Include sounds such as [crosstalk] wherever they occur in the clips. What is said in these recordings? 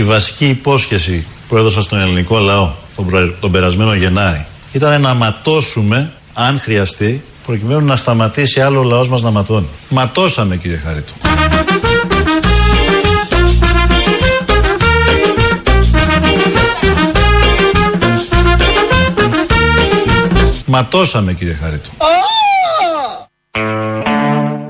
Η βασική υπόσχεση που έδωσα στον ελληνικό λαό τον, προ... τον περασμένο Γενάρη ήταν να ματώσουμε, αν χρειαστεί, προκειμένου να σταματήσει άλλο ο λαός μας να ματώνει. Ματώσαμε κύριε Χαρίτου. Ματώσαμε κύριε Χαρίτου.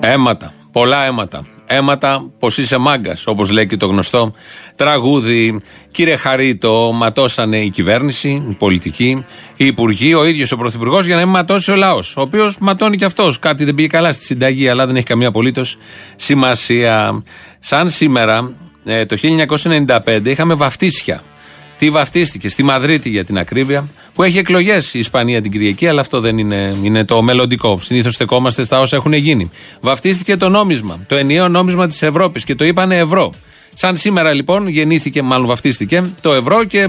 Έματα. Πολλά αίματα. Αίματα πως είσαι μάγκας, όπως λέει και το γνωστό τραγούδι. Κύριε Χαρίτο, ματώσανε η κυβέρνηση, η πολιτική, οι υπουργοί, ο ίδιος ο πρωθυπουργός για να μην ματώσει ο λαός. Ο οποίος ματώνει και αυτός. Κάτι δεν πήγε καλά στη συνταγή, αλλά δεν έχει καμία απολύτως σημασία. Σαν σήμερα, ε, το 1995, είχαμε βαφτίσια. Τι βαφτίστηκε, στη Μαδρίτη για την ακρίβεια, που έχει εκλογές η Ισπανία την Κυριακή, αλλά αυτό δεν είναι, είναι το μελλοντικό. Συνήθως στεκόμαστε στα όσα έχουν γίνει. Βαφτίστηκε το νόμισμα, το ενιαίο νόμισμα της Ευρώπης και το είπανε ευρώ. Σαν σήμερα λοιπόν γεννήθηκε, μάλλον βαφτίστηκε το ευρώ και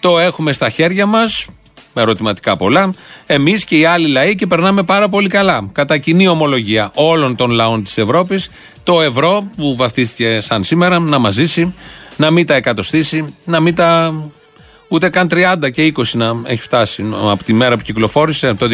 το έχουμε στα χέρια μας, με ερωτηματικά πολλά, εμείς και οι άλλοι λαοί και περνάμε πάρα πολύ καλά. Κατά κοινή ομολογία όλων των λαών της Ευρώπης, το ευρώ που βαφτίστηκε σαν σήμερα να μας ζήσει, να μην τα εκατοστήσει, να μην τα ούτε καν 30 και 20 να έχει φτάσει από τη μέρα που κυκλοφόρησε, το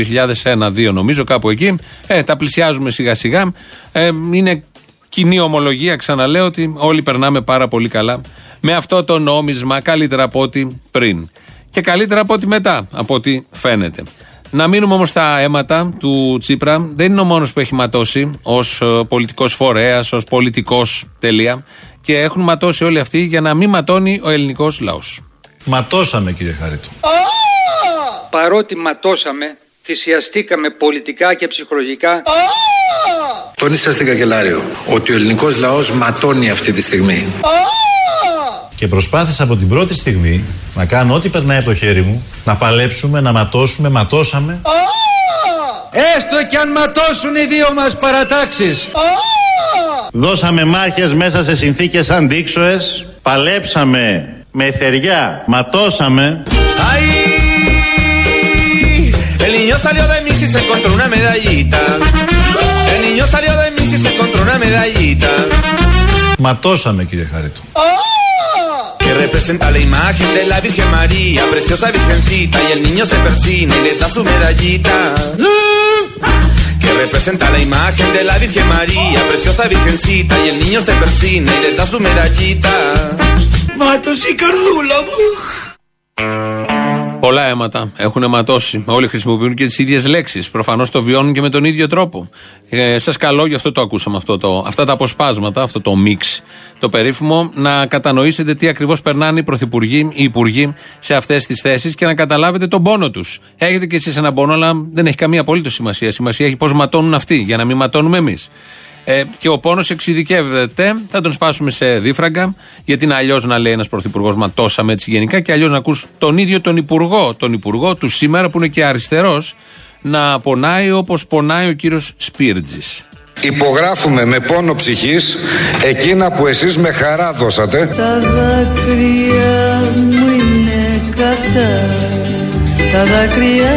2001-2002 νομίζω, κάπου εκεί. Ε, τα πλησιάζουμε σιγά σιγά. Ε, είναι κοινή ομολογία, ξαναλέω, ότι όλοι περνάμε πάρα πολύ καλά με αυτό το νόμισμα, καλύτερα από ό,τι πριν. Και καλύτερα από ό,τι μετά, από ό,τι φαίνεται. Να μείνουμε όμως στα αίματα του Τσίπρα. Δεν είναι ο μόνος που έχει ματώσει ως πολιτικός φορέας, ως πολιτικός τελεία. Και έχουν ματώσει όλοι αυτοί για να μην ματώνει ο ελληνικός λαός. Ματώσαμε κύριε Χαρίτου. Παρότι ματώσαμε, θυσιαστήκαμε πολιτικά και ψυχολογικά. Τόνισα στην Καγκελάριο ότι ο ελληνικός λαός ματώνει αυτή τη στιγμή. Και προσπάθησα από την πρώτη στιγμή να κάνω ό,τι περνάει από το χέρι μου, να παλέψουμε, να ματώσουμε, ματώσαμε. Έστω και αν ματώσουν οι δύο μας παρατάξεις. Δώσαμε μάχες μέσα σε συνθήκες αντίξωες, παλέψαμε με θεριά, ματώσαμε. El niño salió de mí y se encontró una medallita. El niño salió de mí y se encontró una medallita. Ματώσαμε κύριε Χαρίτου. Que representa la imagen de la Virgen María, preciosa virgencita, y el niño se persina y le da su medallita. Que representa la imagen de la Virgen María, preciosa virgencita, y el niño se persina y le da su medallita. Μάτωσε η καρδούλα μου. Πολλά αίματα έχουν αιματώσει. Όλοι χρησιμοποιούν και τις ίδιες λέξεις. Προφανώς το βιώνουν και με τον ίδιο τρόπο. Ε, Σας καλώ, γι' αυτό το ακούσαμε αυτό το, αυτά τα αποσπάσματα, αυτό το μίξ, το περίφημο, να κατανοήσετε τι ακριβώς περνάνε οι πρωθυπουργοί, οι υπουργοί σε αυτές τις θέσεις και να καταλάβετε τον πόνο τους. Έχετε κι εσείς ένα πόνο, αλλά δεν έχει καμία απολύτως σημασία. Σημασία έχει πώς ματώνουν αυτοί, για να μην ματώνουμε εμείς. Ε, και ο πόνος εξειδικεύεται. Θα τον σπάσουμε σε δίφραγκα, γιατί είναι αλλιώς να λέει ένας πρωθυπουργός ματώσαμε έτσι γενικά, και αλλιώς να ακούς τον ίδιο τον υπουργό, τον υπουργό του σήμερα που είναι και αριστερός, να πονάει όπως πονάει ο κύριος Σπίρτζης. Υπογράφουμε με πόνο ψυχής εκείνα που εσείς με χαρά δώσατε. Τα δάκρυα μου είναι καυτά Τα δάκρυα,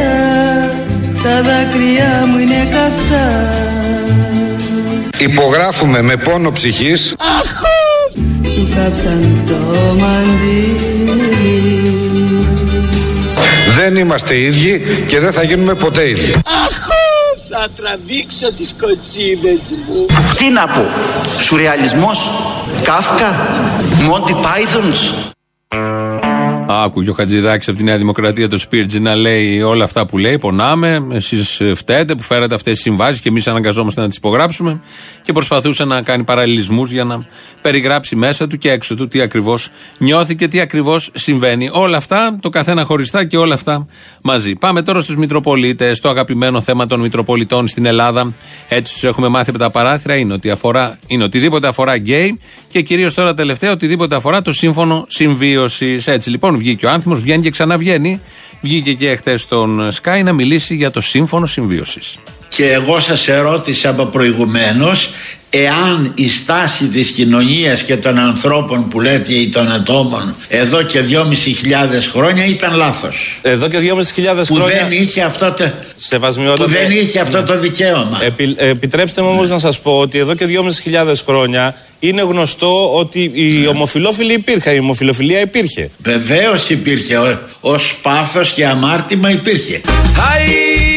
τα δάκρυα μου είναι καυτά Υπογράφουμε με πόνο ψυχής Σου κάψαν το μαντίλι Δεν είμαστε ίδιοι και δεν θα γίνουμε ποτέ ίδιοι. Θα τραβήξω τις κοτσίδες μου. Τι να πω, σουρεαλισμός, Κάφκα, Μόντι Πάιθονς. Άκουγε ο Χατζηδάκης από τη Νέα Δημοκρατία το Σπίρτζι να λέει όλα αυτά που λέει. Πονάμε, εσείς φταίτε που φέρατε αυτές τις συμβάσεις και εμείς αναγκαζόμαστε να τις υπογράψουμε. Και προσπαθούσε να κάνει παραλληλισμούς για να περιγράψει μέσα του και έξω του τι ακριβώς νιώθει και τι ακριβώς συμβαίνει. Όλα αυτά, το καθένα χωριστά και όλα αυτά μαζί. Πάμε τώρα στους Μητροπολίτες, στο αγαπημένο θέμα των Μητροπολιτών στην Ελλάδα. Έτσι τους έχουμε μάθει από τα παράθυρα. Είναι, ότι αφορά, είναι οτιδήποτε αφορά γκέι και κυρίως τώρα τελευταία οτιδήποτε αφορά το σύμφωνο συμβίωσης. Έτσι λοιπόν βγήκε ο άνθρωπο, βγαίνει και ξαναβγαίνει. Βγήκε και χθες στον Sky να μιλήσει για το σύμφωνο συμβίωσης. Και εγώ σας ερώτησα από προηγουμένως εάν η στάση της κοινωνίας και των ανθρώπων που λέτε ή των ατόμων εδώ και 2.500 χρόνια ήταν λάθος. Εδώ και 2.500 Που χρόνια. δεν είχε αυτό το, Σεβασμιότατε. που δεν είχε αυτό το δικαίωμα. Επι- επιτρέψτε μου όμως να σας πω ότι εδώ και 2.500 χρόνια είναι γνωστό ότι οι ομοφιλόφιλοι υπήρχαν, η ομοφιλοφιλία υπήρχε. Βεβαίως υπήρχε, ο, ο πάθος και αμάρτημα υπήρχε. ¡Ay!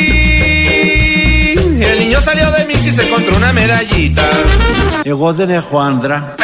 El niño salió de mí y se encontró una medallita. Εγώ δεν έχω άντρα.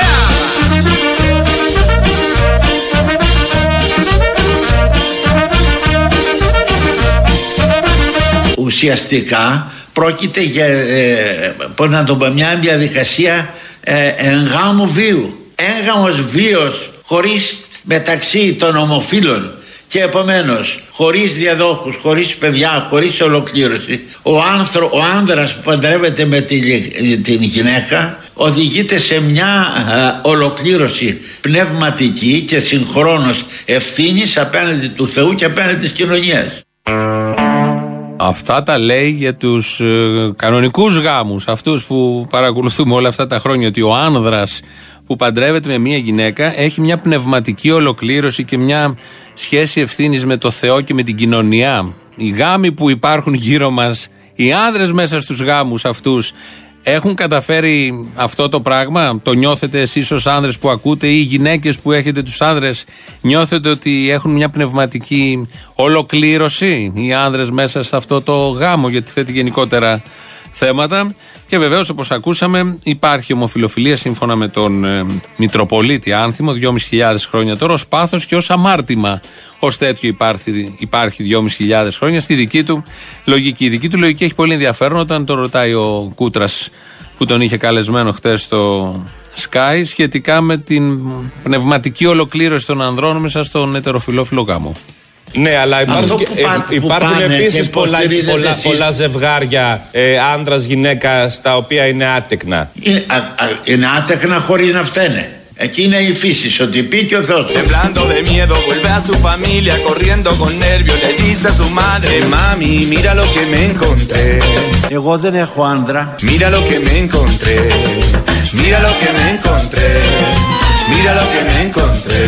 Ουσιαστικά πρόκειται για, ε, πώς να το πω, μια διαδικασία ε, εγγάμου βίου. Έγγαμος βίος χωρίς μεταξύ των ομοφύλων και επομένως χωρίς διαδόχους, χωρίς παιδιά, χωρίς ολοκλήρωση ο, άνθρω, ο άνδρας που παντρεύεται με τη, γυ- την γυναίκα οδηγείται σε μια ε, ολοκλήρωση πνευματική και συγχρόνως ευθύνης απέναντι του Θεού και απέναντι της κοινωνίας. Αυτά τα λέει για τους ε, κανονικούς γάμους, αυτούς που παρακολουθούμε όλα αυτά τα χρόνια. Ότι ο άνδρας που παντρεύεται με μία γυναίκα έχει μια πνευματική ολοκλήρωση και μια σχέση ευθύνης με το Θεό και με την κοινωνία. Οι γάμοι που υπάρχουν γύρω μας, οι άνδρες μέσα στους γάμους αυτούς, έχουν καταφέρει αυτό το πράγμα; Το νιώθετε εσείς ως άνδρες που ακούτε ή οι γυναίκες που έχετε τους άνδρες νιώθετε ότι έχουν μια πνευματική ολοκλήρωση οι άνδρες μέσα σε αυτό το γάμο, γιατί θέτει γενικότερα θέματα. Και βεβαίως, όπως ακούσαμε, υπάρχει ομοφιλοφιλία σύμφωνα με τον ε, Μητροπολίτη Άνθιμο, 2.500 χρόνια τώρα, ω πάθο και ως αμάρτημα. Ω τέτοιο υπάρχει, υπάρχει 2.500 χρόνια στη δική του λογική. Η δική του λογική έχει πολύ ενδιαφέρον όταν το ρωτάει ο Κούτρας που τον είχε καλεσμένο χτε στο Sky σχετικά με την πνευματική ολοκλήρωση των ανδρών μέσα στον ετεροφιλόφιλο γάμο. Ναι, αλλά υπάρχουν, Αυτό και- που ε, πά- που υπάρχουν πάνε επίσης και πολλά, υποστηρίζετε πολλά, εσείς. πολλά ζευγάρια ε, άνδρας-γυναίκα στα οποία είναι άτεκνα. Είναι, α- α- είναι άτεχνα χωρίς να φταίνε. Εκεί είναι η φύση, ότι πει και ο Θεός. Temblando de miedo, vuelve a su familia, corriendo con nervios, le dice a su madre, mami, mira lo que me encontré, Εγώ δεν έχω άντρα. mira lo que me encontré, mira lo que me encontré, mira lo que me encontré.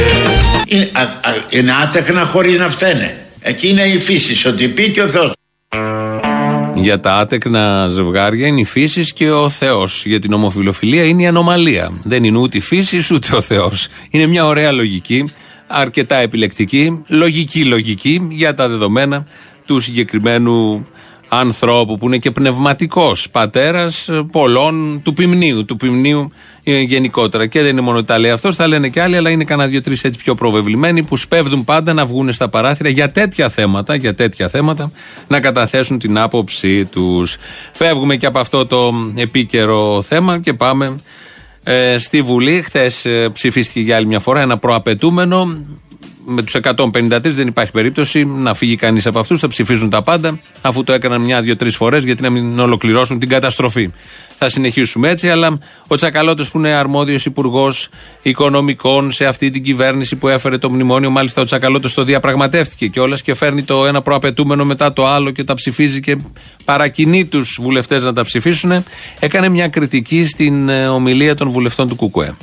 Είναι, α- α- είναι άτεχνα χωρίς να φταίνε. Εκεί είναι η φύση, ότι πει και ο Θεός. Για τα άτεκνα ζευγάρια είναι η φύση και ο Θεός. Για την ομοφιλοφιλία είναι η ανομαλία. Δεν είναι ούτε η φύση ούτε ο Θεός. Είναι μια ωραία λογική, αρκετά επιλεκτική, λογική λογική για τα δεδομένα του συγκεκριμένου ανθρώπου που είναι και πνευματικός πατέρας ε, πολλών του ποιμνίου, του ποιμνίου ε, γενικότερα. Και δεν είναι μόνο τα λέει αυτός, θα λένε και άλλοι, αλλά είναι κανένα δύο-τρεις έτσι πιο προβεβλημένοι που σπέβδουν πάντα να βγουν στα παράθυρα για τέτοια θέματα, για τέτοια θέματα να καταθέσουν την άποψή τους. Φεύγουμε και από αυτό το επίκαιρο θέμα και πάμε ε, στη Βουλή. Χθες ψηφίστηκε για άλλη μια φορά ένα προαπαιτούμενο. Με τους 153 δεν υπάρχει περίπτωση να φύγει κανείς από αυτούς. Θα ψηφίζουν τα πάντα, αφού το έκαναν μια-δύο-τρει φορές, γιατί να μην ολοκληρώσουν την καταστροφή. Θα συνεχίσουμε έτσι, αλλά ο Τσακαλώτος που είναι αρμόδιος υπουργός οικονομικών σε αυτή την κυβέρνηση που έφερε το μνημόνιο, μάλιστα ο Τσακαλώτος το διαπραγματεύτηκε κιόλας και φέρνει το ένα προαπαιτούμενο μετά το άλλο και τα ψηφίζει και παρακινεί τους βουλευτές να τα ψηφίσουν. Έκανε μια κριτική στην ε, ομιλία των βουλευτών του ΚΚΕ.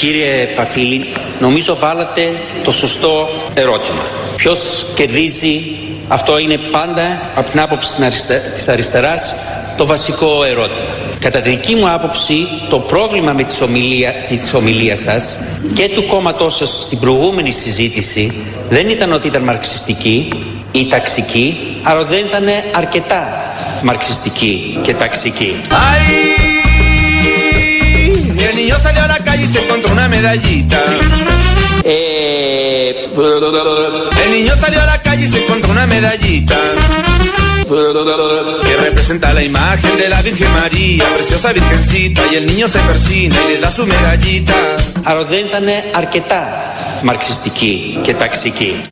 Κύριε Παφίλη, νομίζω βάλατε το σωστό ερώτημα. Ποιος κερδίζει, αυτό είναι πάντα από την άποψη της αριστε- της αριστεράς το βασικό ερώτημα. Κατά τη δική μου άποψη, το πρόβλημα με τη ομιλία, της ομιλίας σας και του κόμματός σας στην προηγούμενη συζήτηση δεν ήταν ότι ήταν μαρξιστική ή ταξική, αλλά δεν ήταν αρκετά μαρξιστική και ταξική. El niño salió a la calle y se encontró una medallita. Eh, el niño salió a la calle y se encontró una medallita que representa la imagen de la Virgen María, preciosa virgencita, y el niño se persina y le da su medallita. Arodéntane arquetá, marxistiki, que taxiqui.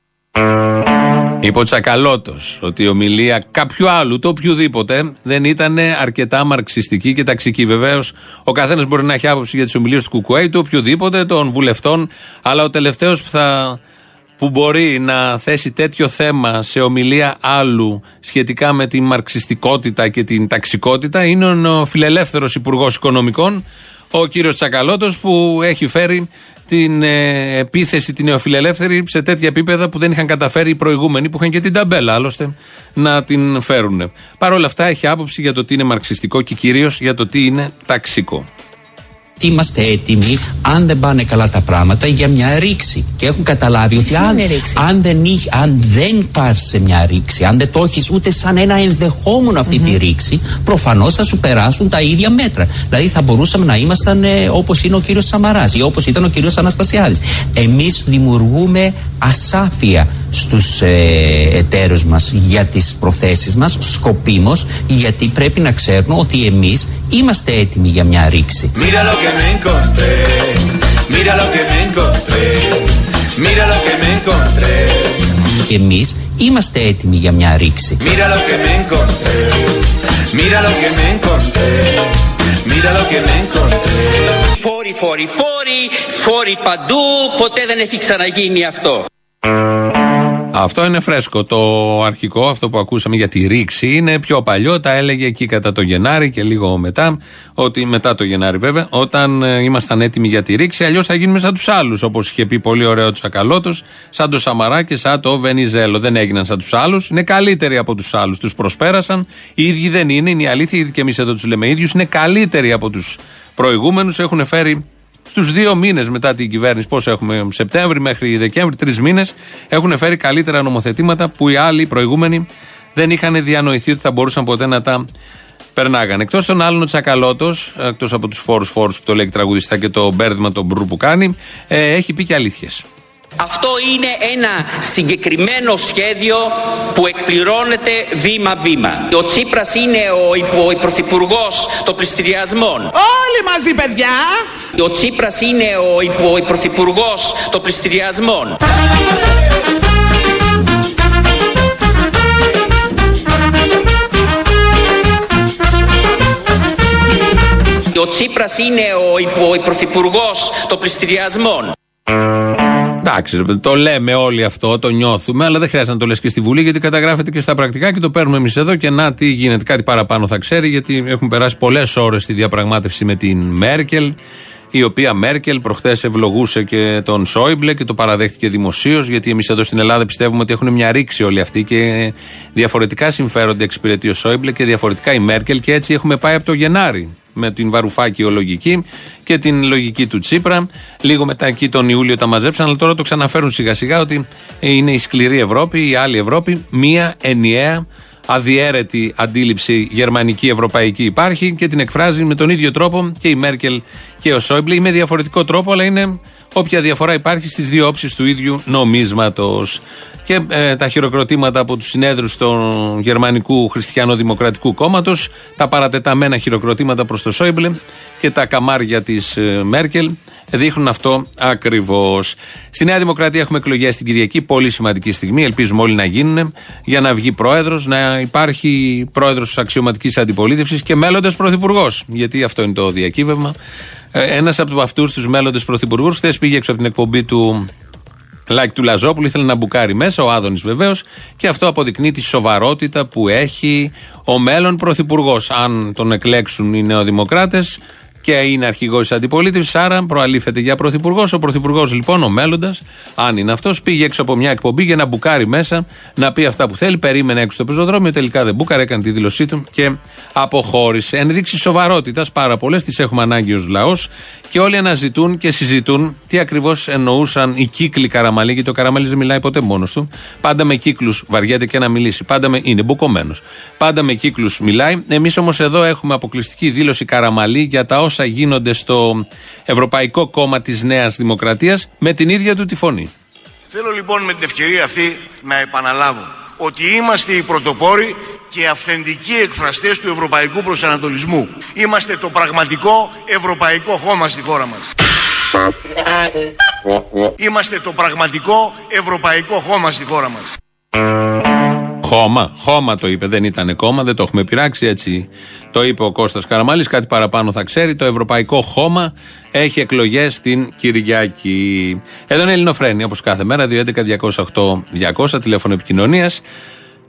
Είπε ο Τσακαλώτος ότι η ομιλία κάποιου άλλου, το οποιοδήποτε, δεν ήταν αρκετά μαρξιστική και ταξική. Βεβαίως, ο καθένας μπορεί να έχει άποψη για τις ομιλίες του Κουκουέι, του οποιοδήποτε, των βουλευτών, αλλά ο τελευταίος που θα που μπορεί να θέσει τέτοιο θέμα σε ομιλία άλλου σχετικά με την μαρξιστικότητα και την ταξικότητα είναι ο φιλελεύθερος υπουργός Οικονομικών, ο κύριος Τσακαλώτος που έχει φέρει την ε, επίθεση την νεοφιλελεύθερη σε τέτοια επίπεδα που δεν είχαν καταφέρει οι προηγούμενοι που είχαν και την ταμπέλα άλλωστε να την φέρουν. Παρ' όλα αυτά έχει άποψη για το τι είναι μαρξιστικό και κυρίως για το τι είναι ταξικό είμαστε έτοιμοι αν δεν πάνε καλά τα πράγματα για μια ρήξη. Και έχουν καταλάβει ότι αν, αν, δεν, αν δεν πάρεις σε μια ρήξη, αν δεν το έχεις ούτε σαν ένα ενδεχόμενο αυτή τη ρήξη, προφανώς θα σου περάσουν τα ίδια μέτρα. Δηλαδή θα μπορούσαμε να ήμασταν ε, όπως είναι ο κύριος Σαμαράς ή όπως ήταν ο κύριος Αναστασιάδης. Εμείς δημιουργούμε ασάφεια στους ε, εταίρους μας για τις προθέσεις μας, σκοπίμως, γιατί πρέπει να ξέρουν ότι εμείς είμαστε έτοιμοι για μια ρήξη. Me encontré, mira lo que me encontré, mira lo que me encontré. Εμείς είμαστε έτοιμοι για μια ρήξη. Mira lo que me encontré, mira lo que me encontré, mira lo que me encontré. Φόροι, φόροι, φόροι, φόροι παντού, ποτέ δεν έχει ξαναγίνει αυτό. Αυτό είναι φρέσκο. Το αρχικό, αυτό που ακούσαμε για τη ρήξη, είναι πιο παλιό. Τα έλεγε εκεί κατά το Γενάρη και λίγο μετά, ότι μετά το Γενάρη βέβαια, όταν ε, ήμασταν έτοιμοι για τη ρήξη, αλλιώς θα γίνουμε σαν τους άλλους. Όπως είχε πει πολύ ωραίο του Ακαλώτο, σαν το Σαμαρά και σαν το Βενιζέλο. Δεν έγιναν σαν τους άλλους, είναι καλύτεροι από τους άλλους. Τους προσπέρασαν. Οι ίδιοι δεν είναι, είναι η αλήθεια, ήδη και εμείς εδώ τους λέμε ίδιους, είναι καλύτεροι από τους προηγούμενους. Έχουν φέρει Στους δύο μήνες μετά την κυβέρνηση, πώς έχουμε, Σεπτέμβρη μέχρι Δεκέμβρη, τρεις μήνες, έχουν φέρει καλύτερα νομοθετήματα που οι άλλοι οι προηγούμενοι δεν είχαν διανοηθεί ότι θα μπορούσαν ποτέ να τα περνάγανε. Εκτός των άλλων, ο Τσακαλώτος, εκτός από τους φόρους φόρους που το λέει τραγουδιστά και το μπέρδημα τον μπρου που κάνει, ε, έχει πει και αλήθειες. Αυτό είναι ένα συγκεκριμένο σχέδιο που εκπληρώνεται βήμα-βήμα. Ο Τσίπρας είναι ο, ο πρωθυπουργός των πληστηριασμών. Όλοι μαζί παιδιά! Ο Τσίπρας είναι ο, ο πρωθυπουργός των πληστηριασμών. Ο Τσίπρας είναι ο, ο πρωθυπουργός των πληστηριασμών. Εντάξει, το λέμε όλοι αυτό, το νιώθουμε, αλλά δεν χρειάζεται να το λες και στη Βουλή, γιατί καταγράφεται και στα πρακτικά και το παίρνουμε εμείς εδώ. Και να, τι γίνεται, κάτι παραπάνω θα ξέρει, γιατί έχουν περάσει πολλές ώρες στη διαπραγμάτευση με την Μέρκελ, η οποία Μέρκελ προχθές ευλογούσε και τον Σόιμπλε και το παραδέχτηκε δημοσίως, γιατί εμείς εδώ στην Ελλάδα πιστεύουμε ότι έχουν μια ρήξη όλοι αυτοί και διαφορετικά συμφέρονται εξυπηρετεί ο Σόιμπλε και διαφορετικά η Μέρκελ, και έτσι έχουμε πάει από το Γενάρη με την Βαρουφάκη λογική και την λογική του Τσίπρα. Λίγο μετά εκεί τον Ιούλιο τα μαζέψαν, αλλά τώρα το ξαναφέρουν σιγά σιγά ότι είναι η σκληρή Ευρώπη, η άλλη Ευρώπη, μία ενιαία αδιέρετη αντίληψη γερμανική, ευρωπαϊκή υπάρχει και την εκφράζει με τον ίδιο τρόπο και η Μέρκελ και ο Σόιμπλε. Με διαφορετικό τρόπο, αλλά είναι όποια διαφορά υπάρχει στις δύο όψεις του ίδιου νομίσματος. Και ε, τα χειροκροτήματα από τους συνέδρους του Γερμανικού Χριστιανοδημοκρατικού Κόμματος, τα παρατεταμένα χειροκροτήματα προς το Σόιμπλε και τα καμάρια της ε, Μέρκελ δείχνουν αυτό ακριβώς. Στη Νέα Δημοκρατία έχουμε εκλογές την Κυριακή, πολύ σημαντική στιγμή. Ελπίζουμε όλοι να γίνουν για να βγει πρόεδρος, να υπάρχει πρόεδρος της αξιωματικής αντιπολίτευσης και μέλλοντας πρωθυπουργός. Γιατί αυτό είναι το διακύβευμα. Ε, Ένας από αυτούς τους μέλλοντες πρωθυπουργούς, χθες πήγε έξω από την εκπομπή του Λάκη του Λαζόπουλου, ήθελε να μπουκάρει μέσα, ο Άδωνης βεβαίως, και αυτό αποδεικνύει τη σοβαρότητα που έχει ο μέλλον πρωθυπουργός. Αν τον εκλέξουν οι νεοδημοκράτες, και είναι αρχηγός της αντιπολίτευσης, άρα προαλήφεται για πρωθυπουργός. Ο πρωθυπουργός λοιπόν, ο μέλλοντας, αν είναι αυτός, πήγε έξω από μια εκπομπή για να μπουκάρει μέσα, να πει αυτά που θέλει. Περίμενε έξω στο πεζοδρόμιο, τελικά δεν μπούκαρε, έκανε τη δήλωσή του και αποχώρησε. Ενδείξει σοβαρότητας πάρα πολλές, τις έχουμε ανάγκη ως λαός και όλοι αναζητούν και συζητούν τι ακριβώς εννοούσαν οι κύκλοι Καραμαλή, γιατί ο Καραμαλής δεν μιλάει ποτέ μόνος του. Πάντα με κύκλους βαριέται και να μιλήσει. Πάντα με, είναι μπουκωμένος. Πάντα με κύκλους μιλάει. Εμείς όμως εδώ έχουμε αποκλειστική δήλωση Καραμαλή για τα όσα όσα γίνονται στο Ευρωπαϊκό Κόμμα της Νέας Δημοκρατίας με την ίδια του τη φωνή. Θέλω λοιπόν με την ευκαιρία αυτή να επαναλάβω ότι είμαστε οι πρωτοπόροι και αυθεντικοί εκφραστές του ευρωπαϊκού προσανατολισμού. Είμαστε το πραγματικό ευρωπαϊκό χώμα στη χώρα μας. Είμαστε το πραγματικό ευρωπαϊκό χώμα στη χώρα μας. Χώμα, χώμα το είπε, δεν ήταν κόμμα, δεν το έχουμε πειράξει έτσι. Το είπε ο Κώστας Καραμάλης, κάτι παραπάνω θα ξέρει. Το Ευρωπαϊκό Χώμα έχει εκλογές την Κυριακή. Εδώ είναι Ελληνοφρένη, όπως κάθε μέρα, 211-208-200, τηλέφωνο επικοινωνίας.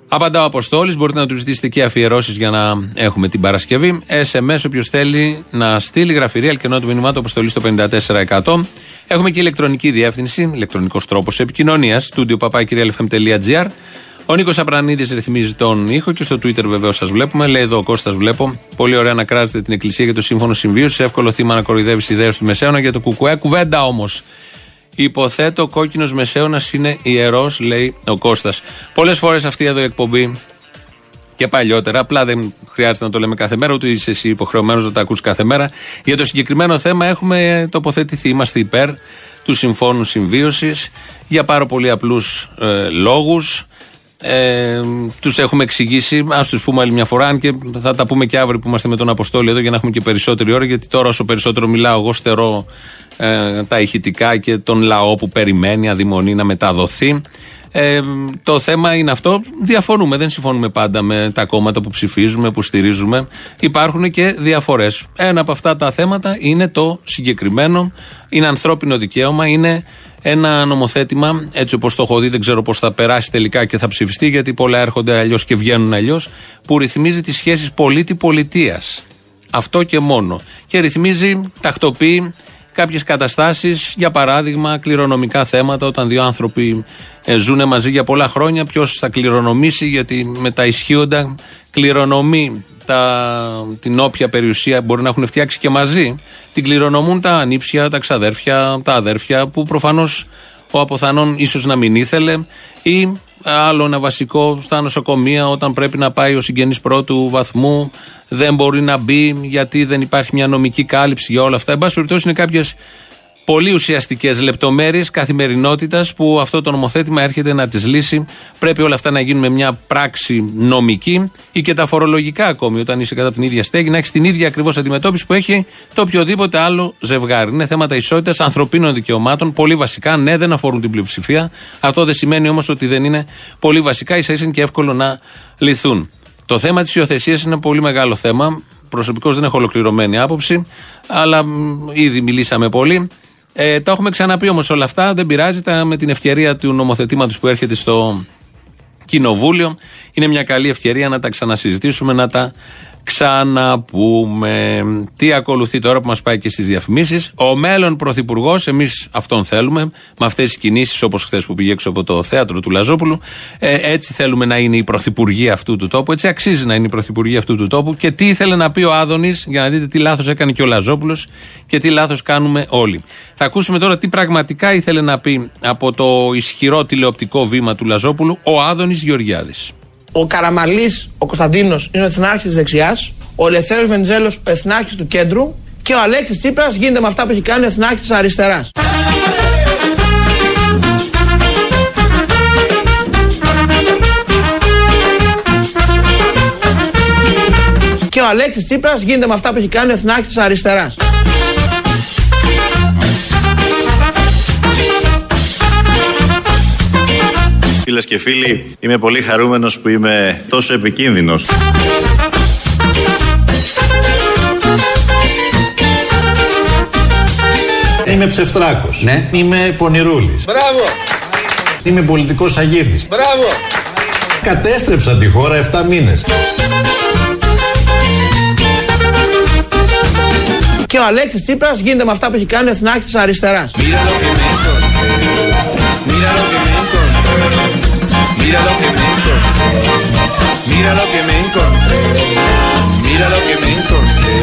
Απαντά ο Αποστόλης. Μπορείτε να του ζητήσετε και αφιερώσεις για να έχουμε την Παρασκευή. SMS, όποιος θέλει να στείλει γραφειρία αλκενό του μηνυμάτου Αποστολή στο 54%. Έχουμε και ηλεκτρονική διεύθυνση, ηλεκτρονικός τρόπος επικοινωνίας, studio papakirialfm.gr. Ο Νίκος Απρανίδης ρυθμίζει τον ήχο και στο Twitter βεβαίως σας βλέπουμε. Λέει εδώ ο Κώστας Βλέπω. Πολύ ωραία να κράζετε την Εκκλησία για το σύμφωνο συμβίωσης. Εύκολο θύμα να κοροϊδεύεις ιδέες του Μεσαίωνα για το Κουκουέ. Κουβέντα όμως. Υποθέτω ο κόκκινος Μεσαίωνας είναι ιερός, λέει ο Κώστας. Πολλές φορές αυτή εδώ η εκπομπή και παλιότερα, απλά δεν χρειάζεται να το λέμε κάθε μέρα, ούτε είσαι εσύ υποχρεωμένος να τα ακούς κάθε μέρα. Για το συγκεκριμένο θέμα έχουμε τοποθετηθεί. Είμαστε υπέρ του συμφώνου συμβίωσης για πάρα πολύ απλούς ε, λόγους. Ε, τους έχουμε εξηγήσει. Α τους πούμε άλλη μια φορά, αν και θα τα πούμε και αύριο που είμαστε με τον Αποστόλη εδώ για να έχουμε και περισσότερη ώρα. Γιατί τώρα, όσο περισσότερο μιλάω, εγώ στερώ ε, τα ηχητικά και τον λαό που περιμένει, αδειμονεί να μεταδοθεί. Ε, το θέμα είναι αυτό. Διαφωνούμε. Δεν συμφωνούμε πάντα με τα κόμματα που ψηφίζουμε, που στηρίζουμε. Υπάρχουν και διαφορές. Ένα από αυτά τα θέματα είναι το συγκεκριμένο. Είναι ανθρώπινο δικαίωμα. Είναι ένα νομοθέτημα, έτσι όπως το έχω δει, δεν ξέρω πώς θα περάσει τελικά και θα ψηφιστεί, γιατί πολλά έρχονται αλλιώς και βγαίνουν αλλιώς, που ρυθμίζει τις σχέσεις πολίτη-πολιτείας. Αυτό και μόνο. Και ρυθμίζει, τακτοποιεί κάποιες καταστάσεις, για παράδειγμα, κληρονομικά θέματα, όταν δύο άνθρωποι ε, ζουν μαζί για πολλά χρόνια, ποιος θα κληρονομήσει, γιατί με τα ισχύοντα κληρονομεί τα, την όποια περιουσία μπορεί να έχουν φτιάξει και μαζί, την κληρονομούν τα ανήψια, τα ξαδέρφια, τα αδέρφια, που προφανώς ο αποθανόν ίσως να μην ήθελε, ή άλλο ένα βασικό στα νοσοκομεία όταν πρέπει να πάει ο συγγενής πρώτου βαθμού δεν μπορεί να μπει γιατί δεν υπάρχει μια νομική κάλυψη για όλα αυτά. Εν πάση περιπτώσει είναι κάποιες πολύ ουσιαστικές λεπτομέρειες καθημερινότητας που αυτό το νομοθέτημα έρχεται να τις λύσει. Πρέπει όλα αυτά να γίνουν με μια πράξη νομική ή και τα φορολογικά ακόμη, όταν είσαι κατά την ίδια στέγη, να έχεις την ίδια ακριβώς αντιμετώπιση που έχει το οποιοδήποτε άλλο ζευγάρι. Είναι θέματα ισότητας ανθρωπίνων δικαιωμάτων, πολύ βασικά. Ναι, δεν αφορούν την πλειοψηφία. Αυτό δεν σημαίνει όμως ότι δεν είναι πολύ βασικά, ίσα ίσα είναι και εύκολο να λυθούν. Το θέμα της υιοθεσίας είναι πολύ μεγάλο θέμα. Προσωπικώς δεν έχω ολοκληρωμένη άποψη, αλλά ήδη μιλήσαμε πολύ. Ε, τα έχουμε ξαναπεί όμως όλα αυτά. Δεν πειράζει. Τα, με την ευκαιρία του νομοθετήματος που έρχεται στο Κοινοβούλιο, είναι μια καλή ευκαιρία να τα ξανασυζητήσουμε, να τα ξαναπούμε. Τι ακολουθεί τώρα που μας πάει και στις διαφημίσεις. Ο μέλλον πρωθυπουργός, εμείς αυτόν θέλουμε, με αυτές τις κινήσεις όπως χθες που πήγε έξω από το θέατρο του Λαζόπουλου. Ε, έτσι θέλουμε να είναι η πρωθυπουργή αυτού του τόπου. Έτσι αξίζει να είναι η πρωθυπουργή αυτού του τόπου. Και τι ήθελε να πει ο Άδωνης, για να δείτε τι λάθος έκανε και ο Λαζόπουλος και τι λάθος κάνουμε όλοι. Θα ακούσουμε τώρα τι πραγματικά ήθελε να πει από το ισχυρό τηλεοπτικό βήμα του Λαζόπουλου ο Άδωνης Γεωργιάδης. Ο Καραμαλής, ο Κωνσταντίνος, είναι ο εθνάρχης της δεξιάς. Ο Ελευθέρω Βενιζέλος, ο εθνάρχης του κέντρου. Και ο Αλέξης Τσίπρας γίνεται με αυτά που έχει κάνει ο εθνάρχης της αριστεράς. Και ο Αλέξης Τσίπρας γίνεται με αυτά που έχει κάνει ο εθνάρχης της αριστεράς. Φίλες και φίλοι, είμαι πολύ χαρούμενος που είμαι τόσο επικίνδυνος. Είμαι ψευτράκος. Ναι. Είμαι πονηρούλης. Μπράβο! Είμαι πολιτικός αγύρτης. Μπράβο! Κατέστρεψα τη χώρα 7 μήνες. Και ο Αλέξης Τσίπρας γίνεται με αυτά που έχει κάνει ο εθνάρχης της Mira lo que me encontré. Mira lo que me encontré. Mira lo que me encontré.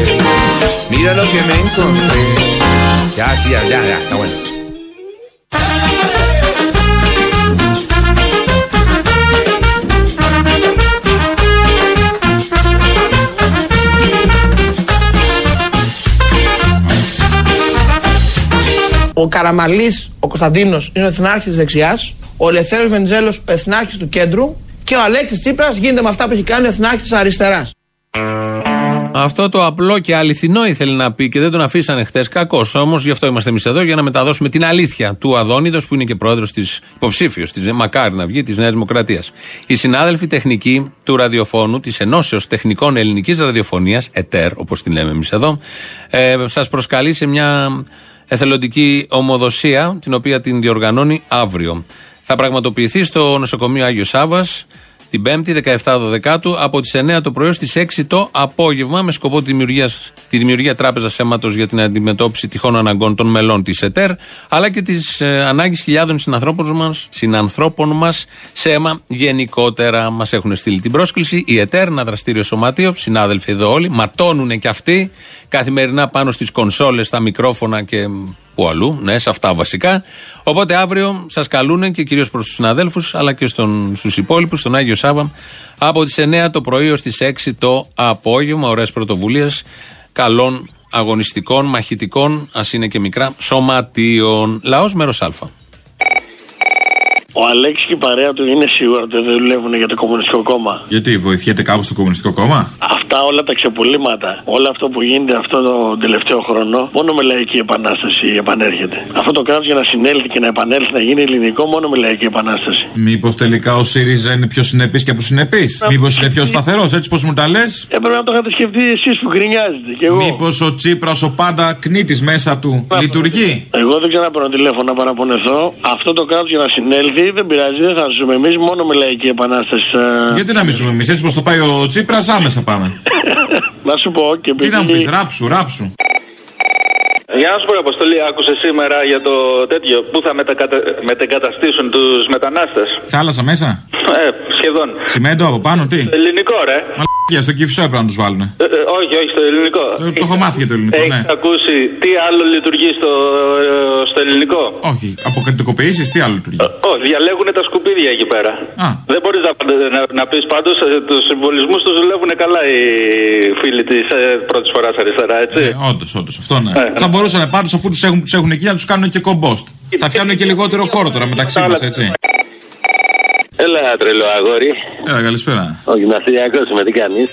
Mira lo que me encontré. Ya, sí, ya, ya, ya, está bueno. Ο Καραμαλής, ο Κωνσταντίνος, είναι ο εθνάρχης της δεξιάς ο Ελευθέρω Βενιζέλος, ο εθνάρχης του κέντρου, και ο Αλέξης Τσίπρας γίνεται με αυτά που έχει κάνει ο εθνάρχης της αριστεράς. Αυτό το απλό και αληθινό ήθελε να πει και δεν τον αφήσανε χθες. Κακός όμως, γι' αυτό είμαστε εμείς εδώ, για να μεταδώσουμε την αλήθεια του Αδόνιδος, που είναι και πρόεδρος της υποψήφιος, της μακάρι να βγει, της Νέας Δημοκρατίας. Οι συνάδελφοι τεχνικοί του ραδιοφώνου, της Ενώσεως Τεχνικών Ελληνικής Ραδιοφωνίας, ΕΤΕΡ, όπως την λέμε εμείς εδώ, ε, σας προσκαλεί σε μια εθελοντική ομοδοσία, την οποία την διοργανώνει αύριο. Θα πραγματοποιηθεί στο νοσοκομείο Άγιος Σάβας την 5η 17 Δεκάτου από τις 9 το πρωί στις 6 το απόγευμα με σκοπό τη δημιουργία, τη δημιουργία τράπεζα αίματος για την αντιμετώπιση τυχών αναγκών των μελών της ΕΤΕΡ αλλά και τι ε, ανάγκε χιλιάδων συνανθρώπων μας συνανθρώπων μας σε αίμα γενικότερα. Μας έχουν στείλει την πρόσκληση. Η ΕΤΕΡ, ένα δραστήριο σωματείο, συνάδελφοι εδώ όλοι, ματώνουν και αυτοί καθημερινά πάνω στις κονσόλες, στα μικρόφωνα και που αλλού, ναι, σε αυτά βασικά. Οπότε αύριο σας καλούν και κυρίως προς τους συναδέλφους, αλλά και στους υπόλοιπους, στον Άγιο Σάβα, από τις 9 το πρωί ως τις 6 το απόγευμα. Ωραίες πρωτοβουλίες καλών αγωνιστικών, μαχητικών, ας είναι και μικρά, σωματείων. Λαός μέρος Α. Ο Αλέξης και η παρέα του είναι σίγουρο ότι δεν δουλεύουν για το Κομμουνιστικό Κόμμα. Γιατί, βοηθιέται κάπου στο Κομμουνιστικό Κόμμα; Αυτά όλα τα ξεπουλήματα, όλο αυτό που γίνεται αυτό το τελευταίο χρόνο, μόνο με λαϊκή επανάσταση επανέρχεται. Αυτό το κράτος για να συνέλθει και να επανέλθει να γίνει ελληνικό, μόνο με λαϊκή επανάσταση. Μήπως τελικά ο ΣΥΡΙΖΑ είναι πιο συνεπής και από συνεπή. Μήπως είναι πιο σταθερός, έτσι πώ μου τα λες; Έπρεπε να το είχατε σκεφτεί εσείς που γκρινιάζετε. Και εγώ. Μήπως ο Τσίπρας ο πάντα κνήτη μέσα του λειτουργεί; Εγώ δεν ξαναπαίρνω τηλέφωνο να παραπονεθώ. Αυτό το κράτος για να συνέλθει δεν πειράζει, δεν θα ζούμε εμείς, μόνο με λαϊκή επανάσταση. ε. Γιατί να μην ζούμε εμείς, έτσι πως το πάει ο Τσίπρας, άμεσα πάμε. [laughs] Να σου πω και Τι να μου πεις, ράψου, ράψου. Για να σου πω, Αποστολή, άκουσε σήμερα για το τέτοιο που θα μετακατα... μετεγκαταστήσουν τους μετανάστες; Θάλασσα μέσα; Ε, σχεδόν. Τσιμέντο από πάνω, τι; Ελληνικό, ρε. Μαλακία, στο κυφισό έπρεπε να τους βάλουν. Ε, ε, όχι, όχι, στο ελληνικό. Το, το έχω μάθει για το ελληνικό, Έχεις ναι. ακούσει τι άλλο λειτουργεί στο, ε, στο ελληνικό; Όχι, αποκριτικοποιήσεις, τι άλλο λειτουργεί; Όχι, διαλέγουν τα σκουπίδια εκεί πέρα. Α. Δεν μπορείς να, να, να πεις πάντως τους συμβολισμούς τους δουλεύουν καλά οι φίλοι της ε, πρώτης φοράς αριστερά, έτσι. Ε, όντως, όντως, αυτό ναι. Ε, Θα μπορούσαν πάντω αφού τους έχουν, τους έχουν εκεί να τους κάνουν και κομπόστ. Θα πιάνουν και λιγότερο χώρο τώρα μεταξύ μας, έτσι. Έλα, τρελό αγόρι. Έλα, καλησπέρα. Ο γυμναστηριακό με τι κάνεις;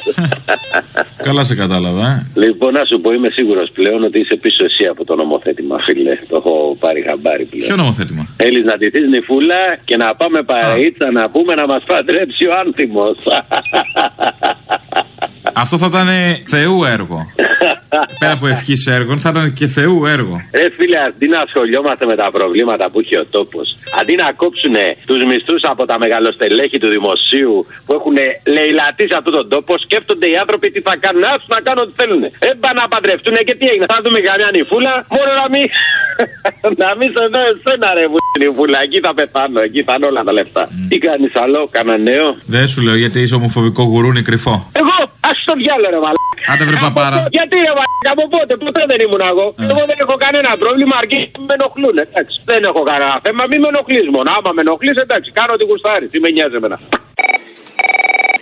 [laughs] Καλά σε κατάλαβα, ε. λοιπόν, να σου πω, είμαι σίγουρος πλέον ότι είσαι πίσω εσύ από το νομοθέτημα, φίλε. Το έχω πάρει χαμπάρι πλέον. Ποιο νομοθέτημα; Θέλεις να ντυθεί νυφούλα και να πάμε παρείτσα να πούμε να μας παντρέψει ο άνθιμο. Αυτό θα ήταν θεού έργο. [laughs] Πέρα από ευχής έργων, θα ήταν και θεού έργο. Ρε φίλε, αντί να ασχολιόμαστε με τα προβλήματα που έχει ο τόπος, αντί να κόψουν τους μισθούς από τα μεγαλοστελέχη του δημοσίου που έχουν λαιλατεί σε αυτόν τον τόπο, σκέφτονται οι άνθρωποι τι θα κάνουν. Άσου να κάνουν ό,τι θέλουν. Δεν πάνε να παντρευτούν και τι έγινε. Θα δούμε καμιά νυφούλα, μόνο να μην. [laughs] να μην σε δω εσένα ρε που νυφούλα. Εκεί θα πεθάνω, εκεί θα είναι όλα τα λεφτά. Τι κάνεις άλλο, κανένα νέο; Δεν σου λέω γιατί είσαι ομοφοβικό γουρούνι κρυφό. Εγώ, ας το διάλογο ρε μαλάκα. Άντε βρε παπάρα. Γιατί ρε μαλάκα, από πότε, ποτέ δεν ήμουν εγώ. Εγώ δεν έχω κανένα πρόβλημα, αρκεί να με ενοχλούν. Εντάξει, δεν έχω κανένα θέμα, μην με ενοχλείς μόνο. Άμα με ενοχλείς, εντάξει, κάνω ό,τι γουστάρεις. Τι με νοιάζει εμένα.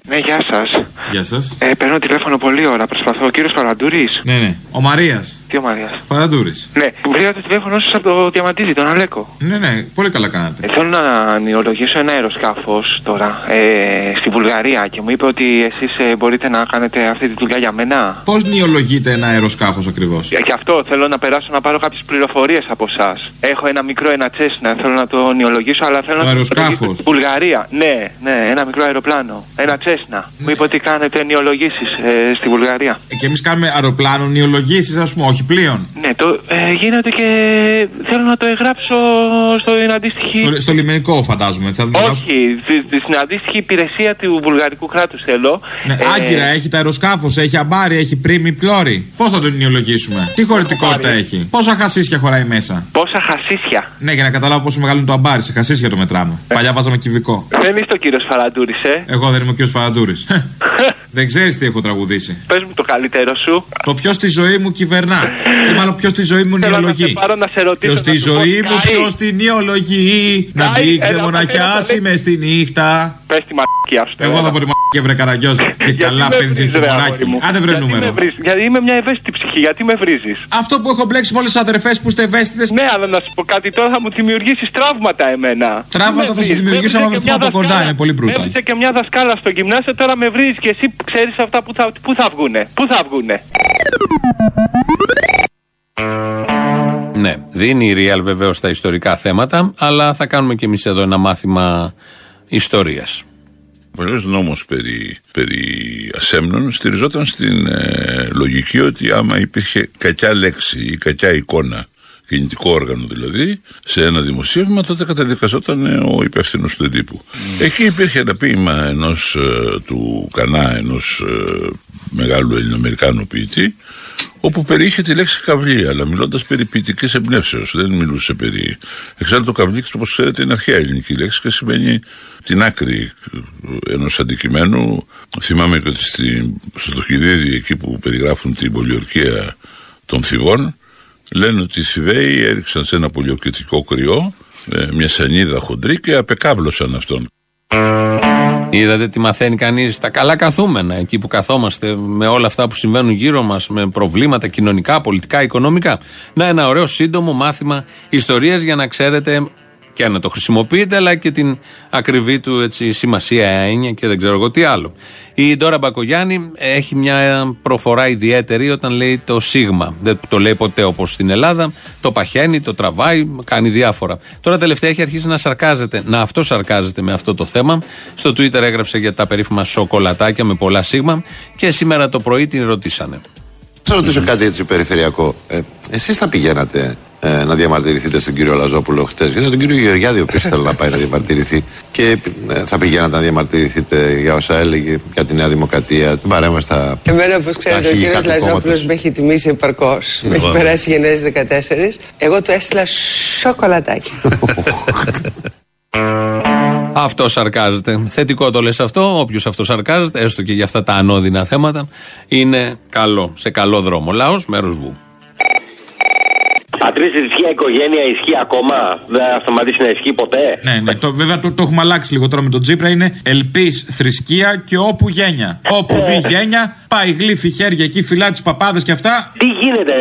Ναι, γεια σας. Γεια σας. Ε, παίρνω τηλέφωνο πολλή ώρα. Προσπαθώ. Ο κύριος Παραντούρης. Ναι, ναι. Ο Μαρίας. Τι ο Μαρία. Παραντούρης. Ναι, βρήκα το τηλέφωνο σα από το διαμαντίζη, τον Αλέκο. Ναι, ναι. Πολύ καλά κάνατε. Ε, θέλω να νεολογήσω ένα αεροσκάφος τώρα ε, στη Βουλγαρία και μου είπε ότι εσείς ε, μπορείτε να κάνετε αυτή τη δουλειά για μένα. Πώς νιολογείται ένα αεροσκάφος ακριβώς; Ε, Και αυτό θέλω να περάσω να πάρω κάποιες πληροφορίες από εσά. Έχω ένα μικρό ένα τσέσνα, θέλω να το νεολογήσω, αλλά θέλω Το να αεροσκάφος. νεολογήσω στη Βουλγαρία. Ναι, ναι, ένα μικρό αεροπλάνο. Ένα τσέσνα. Μου είπε ότι κάνετε νεολογήσει ε, στη Βουλγαρία. Και εμείς κάνουμε αεροπλάνο νιολογήσεις, ας πούμε, όχι πλοίων. Ναι, το ε, γίνεται και θέλω να το εγγράψω στην αντίστοιχη. Στο, στο λιμενικό, φαντάζομαι. Θα το γράψω. Όχι, στη- στη- στην αντίστοιχη υπηρεσία του βουλγαρικού κράτους θέλω. Ναι, Ε, Άγκυρα έχει τα αεροσκάφος, έχει αμπάρι, έχει πρίμη πλώρη. Πώς θα τον νιολογήσουμε, Τι χωρητικότητα έχει, Πόσα χασίσια χωράει μέσα; Πόσα χασίσια; Ναι, για να καταλάβω πόσο μεγάλο είναι το αμπάρι, σε χασίσια το μετράμε. Παλιά βάζαμε κυβικό. Δεν είσαι ο κύριος Φαραντούρη, ε. Εγώ δεν είμαι ο κύριος Φαραντούρη. [laughs] δεν ξέρεις τι έχω τραγουδήσει. Πες μου το καλύτερο σου. Το ποιος στη ζωή μου κυβερνά. Ή μάλλον ποιος στη ζωή μου Θέλω να νιολογεί. σε πάρω να σε ρωτήσω. Ποιος στη να σου πω, ζωή μου, Σκάι. ποιος την νιολογεί. Να Σκάι, μπήξε έλα, μοναχιά έλα, μες στη νύχτα. Πες τη μαλακία σου. Εγώ θα πω τη και βρε καραγκιόζη. Και καλά παίρνεις χειμωράκι. Άντε βρε νούμερο. Γιατί είμαι μια ευαίσθητη ψυχή, γιατί με βρίζεις. Αυτό που έχω μπλέξει με όλες τις αδερφές που είστε ευαίσθητε. Ναι, αλλά να σου πω κάτι τώρα θα μου δημιουργήσεις τραύματα εμένα. Τραύματα θα σου δημιουργήσω άμα βρεθούμε από κοντά, είναι πολύ μπρούτα. Έβρισε και μια δασκάλα στο γυμνάσιο, τώρα με βρίζεις και εσύ ξέρεις αυτά που θα, που θα βγουνε. Πού θα βγουνε. Ναι, δίνει η Real βεβαίως τα ιστορικά θέματα, αλλά θα κάνουμε και εμείς εδώ ένα μάθημα ιστορίας. Ο παλιός νόμος περί, περί ασέμνων στηριζόταν στην ε, λογική ότι άμα υπήρχε κακιά λέξη ή κακιά εικόνα κινητικό όργανο δηλαδή, σε ένα δημοσίευμα, τότε καταδικαζόταν ε, ο υπεύθυνος του εντύπου. Εκεί υπήρχε ένα ποίημα ενός του Κανά, ενός μεγάλου Ελληνοαμερικάνου ποιητή, όπου περιείχε τη λέξη καυλή, αλλά μιλώντας περί ποιητικής εμπνεύσεως. Δεν μιλούσε περί. Εξάλλου το καυλί, όπω ξέρετε, είναι αρχαία ελληνική λέξη και σημαίνει την άκρη ενός αντικειμένου. Θυμάμαι και ότι στη, στο Τοχυδίδη, εκεί που περιγράφουν την πολιορκία των θηβών, λένε ότι οι θηβαίοι έριξαν σε ένα πολιορκητικό κρυό ε, μια σανίδα χοντρή και απεκάβλωσαν αυτόν. Είδατε τι μαθαίνει κανείς στα καλά καθούμενα, εκεί που καθόμαστε με όλα αυτά που συμβαίνουν γύρω μας, με προβλήματα κοινωνικά, πολιτικά, οικονομικά. Να, ένα ωραίο σύντομο μάθημα ιστορίας για να ξέρετε και να το χρησιμοποιείτε, αλλά και την ακριβή του έτσι, σημασία, έννοια και δεν ξέρω εγώ τι άλλο. Η Ντόρα Μπακογιάννη έχει μια προφορά ιδιαίτερη όταν λέει το σίγμα. Δεν το λέει ποτέ όπως στην Ελλάδα. Το παχαίνει, το τραβάει, κάνει διάφορα. Τώρα τελευταία έχει αρχίσει να σαρκάζεται, να αυτό σαρκάζεται με αυτό το θέμα. Στο Twitter έγραψε για τα περίφημα σοκολατάκια με πολλά σίγμα και σήμερα το πρωί την ρωτήσανε. Θα ρωτήσω κάτι έτσι περιφερειακό. Ε, Εσείς θα πηγαίνατε ε, να διαμαρτυρηθείτε στον κύριο Λαζόπουλο χτες, γιατί τον κύριο Γεωργιάδη, ο οποίος [laughs] θέλει να πάει να διαμαρτυρηθεί, και ε, θα πηγαίνατε να διαμαρτυρηθείτε για όσα έλεγε για τη Νέα Δημοκρατία, την παρέμβαση στα. Εμένα, όπως ξέρετε, ο κύριος Λαζόπουλος με έχει τιμήσει επαρκώς. Με έχει περάσει γενναίε 14. Εγώ του έστειλα σοκολατάκι. [laughs] Αυτό σαρκάζεται. Θετικό το λες αυτό. Όποιος αυτό σαρκάζεται, έστω και για αυτά τα ανώδυνα θέματα, είναι καλό. Σε καλό δρόμο. Λαός, μέρος βου. Πατρίς θρησκεία οικογένεια ισχύει ακόμα; Δεν θα σταματήσει να ισχύει ποτέ; Ναι, ναι. Το, βέβαια το, το έχουμε αλλάξει λίγο τώρα με τον Τζίπρα. Είναι ελπί θρησκεία και όπου γένια. Όπου δει γένια, πάει γλύφει χέρια εκεί, φυλάει τους παπάδες και αυτά. Τι γίνεται,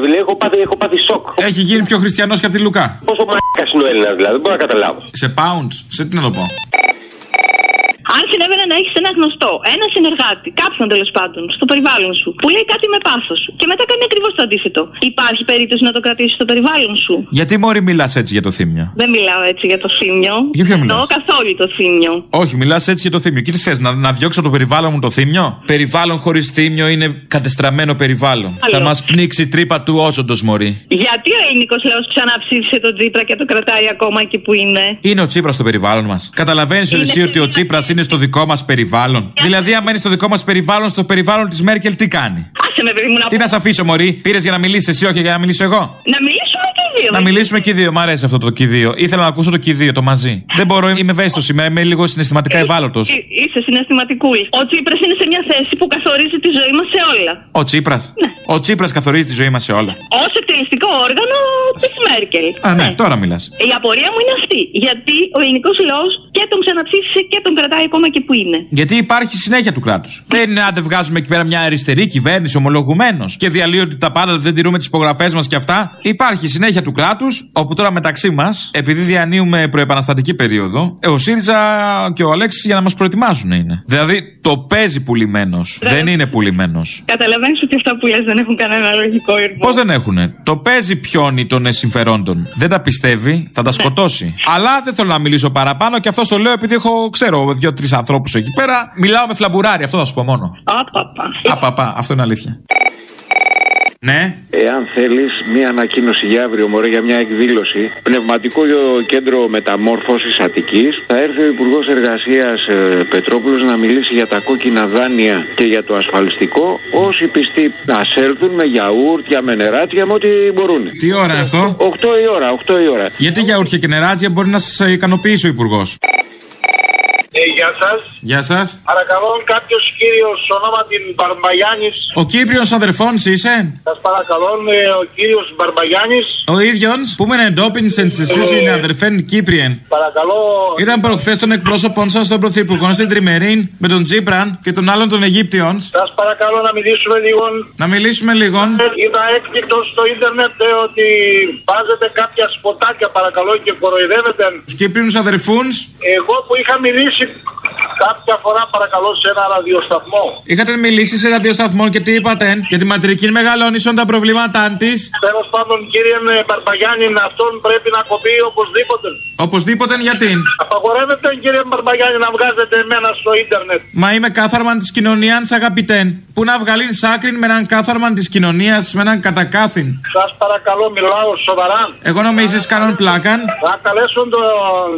δηλαδή, έχω πάθει, έχω πάθει σοκ. Έχει γίνει πιο χριστιανός και από τη Λουκά. Πόσο μαλάκας είναι ο Έλληνας, δηλαδή, δεν μπορώ να καταλάβω. Σε pounds, σε τι να το πω. Αν συνέβαινε να έχεις ένα γνωστό, ένα συνεργάτη, κάποιον τέλος πάντων, στο περιβάλλον σου, που λέει κάτι με πάθος και μετά κάνει ακριβώς το αντίθετο, υπάρχει περίπτωση να το κρατήσεις στο περιβάλλον σου; Γιατί μόλι μιλάς έτσι για το θύμιο; Δεν μιλάω έτσι για το θύμιο. Για ποιο μιλάς; Εννοώ καθόλου το θύμιο. Όχι, μιλάς έτσι για το θύμιο. Και τι θες, να, να διώξω το περιβάλλον μου το θύμιο; Περιβάλλον χωρίς θύμιο είναι κατεστραμμένο περιβάλλον. Άλλο. Θα μας πνίξει η τρύπα του όζοντος, Μωρή. Γιατί ο ελληνικός λαός ξαναψήφισε τον Τζίπρα και το κρατάει ακόμα εκεί που είναι; Είναι ο Τσίπρας στο περιβάλλον μας. Καταλαβαίνεις Είναι εσύ ότι ο Τσίπρας είναι στο δικό μας περιβάλλον. Δηλαδή, άμα είναι στο δικό μας περιβάλλον, στο περιβάλλον της Μέρκελ, τι κάνει; Άσε με, παιδί μου, να Τι να σε αφήσω, Μωρή; Πήρες για να μιλήσεις εσύ, όχι για να μιλήσω εγώ; Να μιλήσουμε και οι δύο. Να μιλήσουμε και οι δύο. Μ' αρέσει αυτό το και οι δύο. Ήθελα να ακούσω το και οι δύο, το μαζί. Δεν μπορώ, είμαι ευαίσθητος σήμερα, είμαι λίγο συναισθηματικά ευάλωτος. Ε, Είσαι συναισθηματικούλη. Ο Τσίπρας είναι σε μια θέση που καθορίζει τη ζωή μας σε όλα. Ο Τσίπρας; Ο Τσίπρας καθορίζει τη ζωή μας σε όλα. Ω εκτελεστικό όργανο τη Μέρκελ. Α, ναι, τώρα μιλάς. Η απορία μου είναι αυτή. Γιατί ο ελληνικός λαός και τον ξαναψήφισε και τον κρατάει ακόμα και που είναι. Γιατί υπάρχει συνέχεια του κράτους. Δεν είναι άντε βγάζουμε εκεί πέρα μια αριστερή κυβέρνηση ομολογουμένως και διαλύει ότι τα πάντα δεν τηρούμε τις υπογραφές μας και αυτά. Υπάρχει συνέχεια του κράτους, όπου τώρα μεταξύ μας, επειδή διανύουμε προεπαναστατική περίοδο, ε, ο ΣΥΡΙΖΑ και ο Αλέξης για να μας προετοιμάσουν είναι. Δηλαδή το παίζει πουλημένος. Δεν είναι πουλημένος. Καταλαβαίνεις ότι αυτά που λες δεν έχουν κανένα λογικό ήρμο. Πώς δεν έχουνε; Το παίζει πιόνι των συμφερόντων. Δεν τα πιστεύει, θα τα σκοτώσει. Αλλά δεν θέλω να μιλήσω παραπάνω και αυτό το λέω επειδή έχω, ξέρω, δύο-τρεις ανθρώπους εκεί πέρα. Μιλάω με φλαμπουράρι, αυτό θα σου πω μόνο. Απαπα. Απαπα, αυτό είναι αλήθεια. Ναι. Εάν θέλεις, μία ανακοίνωση για αύριο, μωρέ, για μια εκδήλωση. Πνευματικό κέντρο μεταμόρφωσης Αττικής. Θα έρθει ο Υπουργός Εργασίας ε, Πετρόπουλος να μιλήσει για τα κόκκινα δάνεια και για το ασφαλιστικό. Όσοι πιστοί να σέλθουν με γιαούρτια, με νεράτια, με ό,τι μπορούν. Τι ώρα είναι αυτό; 8 η ώρα, 8 η ώρα. Γιατί γιαούρτια και νεράτια μπορεί να σας ικανοποιήσει ο Υπουργός. Ε, γεια σας. Γεια σας. Παρακαλώ κάποιος κύριος ονόματι Μπαρμπαγιάννης. Ο Κύπριος αδερφόν είσαι; Σας παρακαλώ ε, ο κύριος Μπαρμπαγιάννης. Ο ίδιο που με εντόπινσεν σε εσείς είναι αδερφέν Κύπριεν. Παρακαλώ. Ήταν προχθές τον εκπρόσωπό σας στον Πρωθυπουργό στην Τριμερίν με τον Τζίπραν και τον άλλον των Αιγύπτιων. Σας παρακαλώ να μιλήσουμε λίγο. Να μιλήσουμε λίγο. Είδα έκπληκτο στο ίντερνετ ε, ότι βάζετε κάποια σποτάκια παρακαλώ και κοροϊδεύετε. Τους Κύπριους αδερφούν. Εγώ που είχα μιλήσει worship κάποια φορά παρακαλώ σε ένα ραδιοσταθμό. Είχατε μιλήσει σε ραδιοσταθμό και τι είπατε για τη ματρική μεγαλώνησον τα προβλήματά της. Τέλος πάντων, κύριε Μπαρμπαγιάννη, αυτόν πρέπει να κοπεί οπωσδήποτε. Οπωσδήποτε γιατί; Απαγορεύεται, κύριε Μπαρμπαγιάννη, να βγάζετε εμένα στο ίντερνετ. Μα είμαι κάθαρμαν της κοινωνίας, αγαπητέν. Πού να βγάλει σάκριν με έναν κάθαρμαν της κοινωνίας, με έναν κατακάθιν; Σας παρακαλώ, μιλάω σοβαρά. Εγώ νομίζεις κάνον πλάκαν; Να καλέσουν τον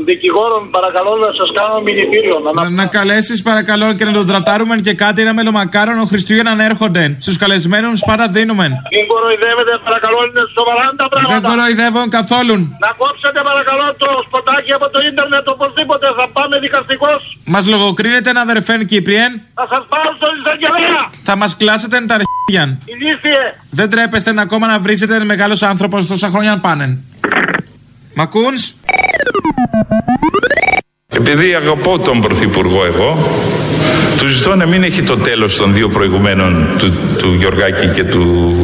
δικηγόρο, παρακαλώ, να σας κάνω μηνυτήριο. Να, να καλέσεις παρακαλώ και να τον τρατάρουμε και κάτι ένα μελομακάρονο Χριστούγεννα να έρχονται. Στους καλεσμένους πάντα δίνουμε. Μην κοροϊδεύετε, παρακαλώ, είναι σοβαρά τα πράγματα. Δεν κοροϊδεύω καθόλου. Να κόψετε, παρακαλώ, το σποτάκι από το ίντερνετ οπωσδήποτε. Θα πάμε δικαστικός. Μας λογοκρίνετε ένα αδερφέν Κύπριεν. Θα σας πάω στον εισαγγελέα. Θα μας κλάσετε τα αρχίδια. Ηλίθιε. Δεν τρέπεστε να ακόμα να βρίσετε ένα μεγάλος άνθρωπος τόσα χρόνια πάνε. Μ' ακούς; Επειδή αγαπώ τον Πρωθυπουργό εγώ, του ζητώ να μην έχει το τέλος των δύο προηγουμένων του, του Γιωργάκη και του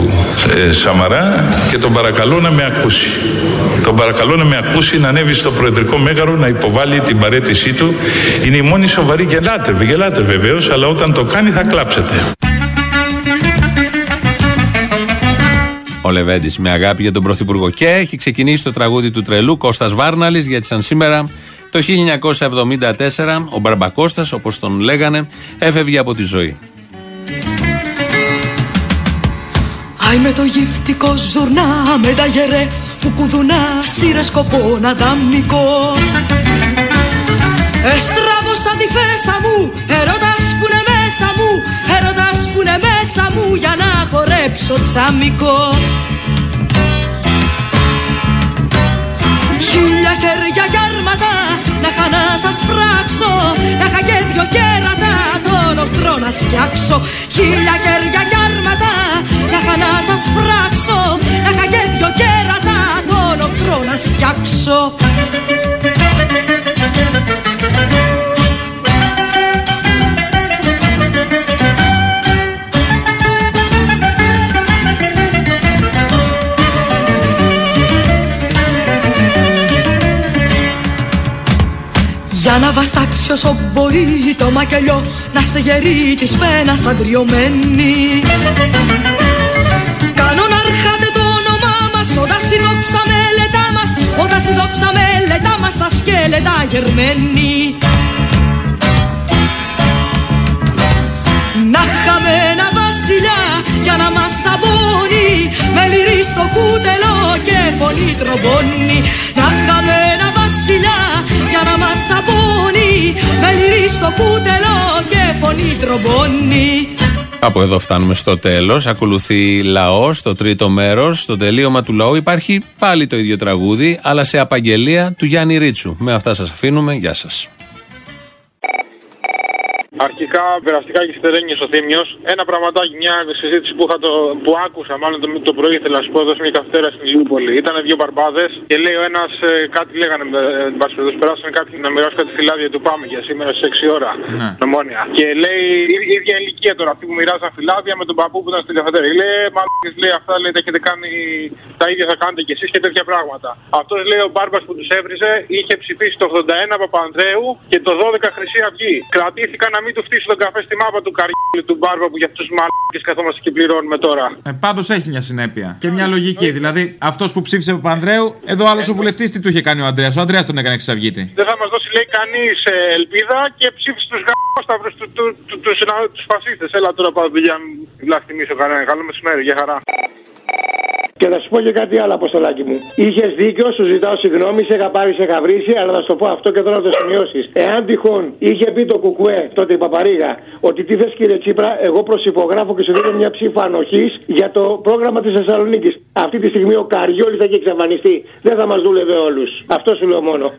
ε, Σαμαρά και τον παρακαλώ να με ακούσει. Τον παρακαλώ να με ακούσει να ανέβει στο Προεδρικό Μέγαρο να υποβάλει την παρέτησή του. Είναι η μόνη σοβαρή γελάτε, γελάτε βεβαίως, αλλά όταν το κάνει θα κλάψετε. Ο Λεβέντης με αγάπη για τον Πρωθυπουργό. Και έχει ξεκινήσει το τραγούδι του τρελού Κώστας Βάρναλης γιατί σαν σήμερα το 1974 ο Μπαρμπακώστας όπως τον λέγανε έφευγε από τη ζωή. Άι με το γυφτικό ζουρνά με τα γερέ που κουδουνά σύρε σκοπό να τα μικό Εστράβωσα τη φέσα μου, έρωτας που είναι μέσα μου Έρωτας που είναι μέσα μου για να χορέψω τσαμικό φράξω Να είχα και δυο κέρατα τον οχθρό να σκιάξω. Χίλια χέρια κι άρματα να είχα να σας φράξω. Να είχα και δυο κέρατα τον οχθρό να σκιάξω Για να βαστάξει όσο μπορεί το μακελιό Να στεγερεί της πένας αντριωμένη Κάνω να αρχάτε το όνομά μας Όταν συνόξα μελετά μας Όταν συνόξα μελετά μας Τα σκέλετα γερμένη. Να είχαμε ένα βασιλιά για να μας ταμπώνει Με λυρί στο κούτελο και φωνή τρομπώνει Να είχαμε ένα βασιλιά για να μας ταμπώνει Με λυρί στο κούτελο και φωνή τρομπώνει Από εδώ φτάνουμε στο τέλος. Ακολουθεί λαός, το τρίτο μέρος. Στο τελείωμα του λαού υπάρχει πάλι το ίδιο τραγούδι, αλλά σε απαγγελία του Γιάννη Ρίτσου. Με αυτά σας αφήνουμε. Γεια σας. Αρχικά, περαστικά και στερένιε ο Θήμιος. Ένα πραγματάκι, μια συζήτηση που, είχα το, που άκουσα, μάλλον το, το πρωί ήθελα να σου πω εδώ σε μια καυτέρα στην Λιούπολη. Ήταν δύο μπαρμπάδες και λέει ο ένας ε, κάτι λέγανε, ε, εν πάση περιπτώσει, περάσανε κάτι να μοιράσουν κάτι φυλάδια του πάμε για σήμερα στις 6 ώρα. Ναι. Μνημόνια. Και λέει η η ίδια ηλικία τώρα αυτοί που μοιράζαν φυλάδια με τον παππού που ήταν στην καφετέρια. Λέει, μάλλον λέει αυτά λέει τα έχετε κάνει τα ίδια θα κάνετε κι εσείς και τέτοια πράγματα. Αυτός λέει ο μπάρμπας που τους έβριζε είχε ψηφίσει το 81 Παπανδρέου και το 12 Χρυσή Αυγή. Κρατήθηκαν να μην του φτύσει τον καφέ στη μάπα του καριόλι του μπάρμπα που για αυτούς τους μαλάκες καθόμαστε και πληρώνουμε τώρα. Ε, Πάντως έχει μια συνέπεια και μια λογική. Δηλαδή αυτός που ψήφισε Παπανδρέου, εδώ άλλος ο βουλευτής τι του είχε κάνει ο Αντρέα. Ο Αντρέα τον έκανε εξαυγήτη. Δεν θα μας δώσει λέει κανείς ελπίδα και ψήφισε τους γαμόσταυρου του του, του, του, τους φασίστες. Έλα τώρα πάω δουλειά, μην λαχτιμήσω κανένα. Καλό μεσημέρι, για χαρά. Και θα σου πω και κάτι άλλο, Αποστολάκι μου. Είχες δίκιο, σου ζητάω συγγνώμη, σε είχα πάρει, σε είχα βρήσει, αλλά θα σου το πω αυτό και τώρα να το σημειώσεις. Εάν τυχόν είχε πει το Κουκουέ, τότε η Παπαρίγα, ότι τι θες κύριε Τσίπρα, εγώ προσυπογράφω και σου δίνω μια ψήφα ανοχής για το πρόγραμμα της Θεσσαλονίκης. Αυτή τη στιγμή ο Καριόλης θα έχει εξαφανιστεί. Δεν θα μας δούλευε όλους. Αυτό σου λέω μόνο.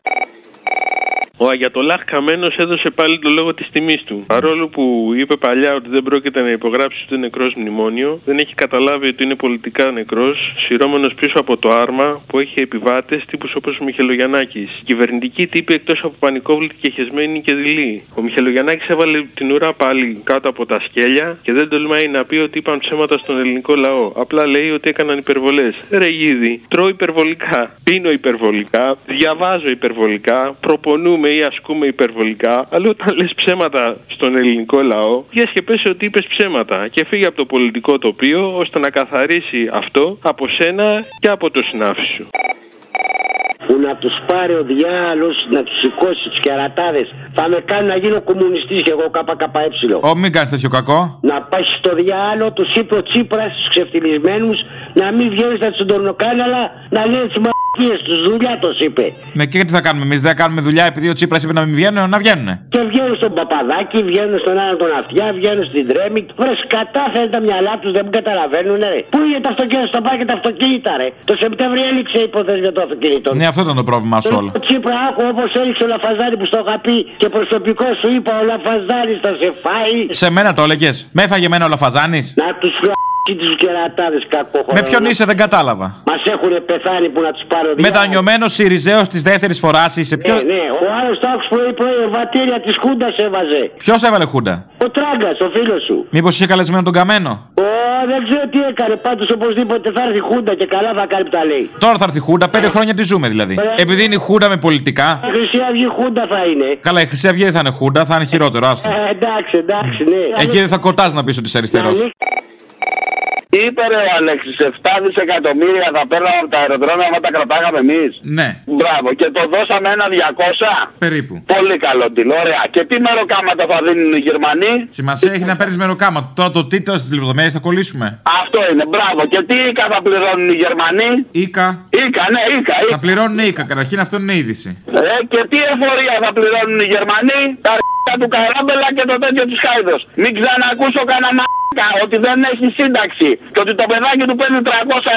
Ο Αγιατολάχ Καμένος έδωσε πάλι το λόγο της τιμής του. Παρόλο που είπε παλιά ότι δεν πρόκειται να υπογράψει το νεκρός μνημόνιο, δεν έχει καταλάβει ότι είναι πολιτικά νεκρός, σειρώμενος πίσω από το άρμα που έχει επιβάτες τύπους όπως ο Μιχελογιανάκη. Κυβερνητικοί τύποι εκτός από πανικόβλητοι και χεσμένοι και δειλοί. Ο Μιχελογιανάκη έβαλε την ουρά πάλι κάτω από τα σκέλια και δεν τολμάει να πει ότι είπαν ψέματα στον ελληνικό λαό. Απλά λέει ότι έκαναν υπερβολές. Ρε γίδι, τρώω υπερβολικά, πίνω υπερβολικά, διαβάζω υπερβολικά, προπονούμε ή ασκούμε υπερβολικά, αλλά όταν λες ψέματα στον ελληνικό λαό, βγες και πες ότι είπες ψέματα και φύγει από το πολιτικό τοπίο ώστε να καθαρίσει αυτό από σένα και από το συνάφι σου. που να τους πάρει ο διάλογο να τους σηκώσει του κερατάδες. Θα με κάνει να γίνω κομμουνιστής και εγώ ΚΚΕ. Ω, μην κάνεις τέτοιο κακό. Να πάει στο διάλογο, του είπε ο Τσίπρας στους ξεφτυλισμένους να μην βγαίνεις στα τσιντορνοκάναλα να λένε τι μαλακίε τους. Δουλειά το είπε. Ναι, και τι θα κάνουμε εμείς, δεν κάνουμε δουλειά επειδή ο Τσίπρας είπε να μην βγαίνουν, να βγαίνουν. Και βγαίνουν στον Παπαδάκη, βγαίνουν στον άλλο τον Αυτιά, βγαίνουν στην Τρέμη. Βρε κατάφερε τα μυαλά τους, δεν μου καταλαβαίνουν, ρε. Πού είναι τα αυτοκίνητα στο πάρκι τα αυτοκίνητα, ρε. Το Σεπτέμβριο έληξε η υπόθεση για το αυτοκίνητο. Ναι, αυτό ήταν το πρόβλημά σου όλο. Ο Τσίπρα, άκου όπως έληξε ο Λαφαζάρη που στο είχα πει και προσωπικό σου είπα ο Λαφαζάρης θα σε φάει. Σε μένα το έλεγες. Με έφαγε εμένα ο Λαφαζάνης. Να τους φλάξει τους κερατάδες κακό Με ποιον είσαι, δεν κατάλαβα. Μας έχουν πεθάνει που να τους πάρω διά. Μετανιωμένος Σιριζέος της δεύτερης φοράς είσαι. Ποιο... Ε, ναι, ο άλλος το άκουσε πρωί πρωί, βατήρια της Χούντας έβαζε. Ποιος έβαλε χούντα; Ο Τράγκας, ο φίλος σου. Μήπως είχε καλεσμένο τον Καμένο; Ω, δεν ξέρω τι έκανε. Πάντως οπωσδήποτε θα έρθει η Χούντα και καλά θα κάνει που τα λέει. Τώρα θα έρθει η Χούντα, πέντε χρόνια τη ζούμε δηλαδή. Ωραία. Επειδή είναι η Χούντα με πολιτικά. Η Χρυσή Αυγή Χούντα θα είναι. Καλά, η Χρυσή Αυγή δεν θα είναι Χούντα, θα είναι χειρότερο, άστο. Ε, εντάξει, εντάξει, ναι. Εκεί δεν θα κοτάς να πεις ότι είσαι αριστερός. Είπε ρε ο Αλέξης, 7 δισεκατομμύρια θα παίρναμε από τα αεροδρόμια άμα τα κρατάγαμε εμείς. Ναι, Μπράβο, και το δώσαμε ένα 200. περίπου. Πολύ καλό deal, ωραία. Και τι μεροκάματα θα δίνουν οι Γερμανοί; Σημασία έχει να παίρνεις μεροκάμα. Τώρα το τίτλο στις λεπτομέρειε θα κολλήσουμε. Αυτό είναι, μπράβο. Και τι οίκα θα πληρώνουν οι Γερμανοί; Ήκα. Ήκα, ναι, ήκα. Θα πληρώνουν ήκα, καταρχήν αυτό είναι είδηση. Ε, και τι εφορία θα πληρώνουν οι Γερμανοί; Τα ρ***α του Καράμπελα και το τέτοιο της Χάιδος. Μην ξανακούσω κανένα μ***κα ότι δεν έχει σύνταξη. Και ότι το παιδάκι του παίρνει 300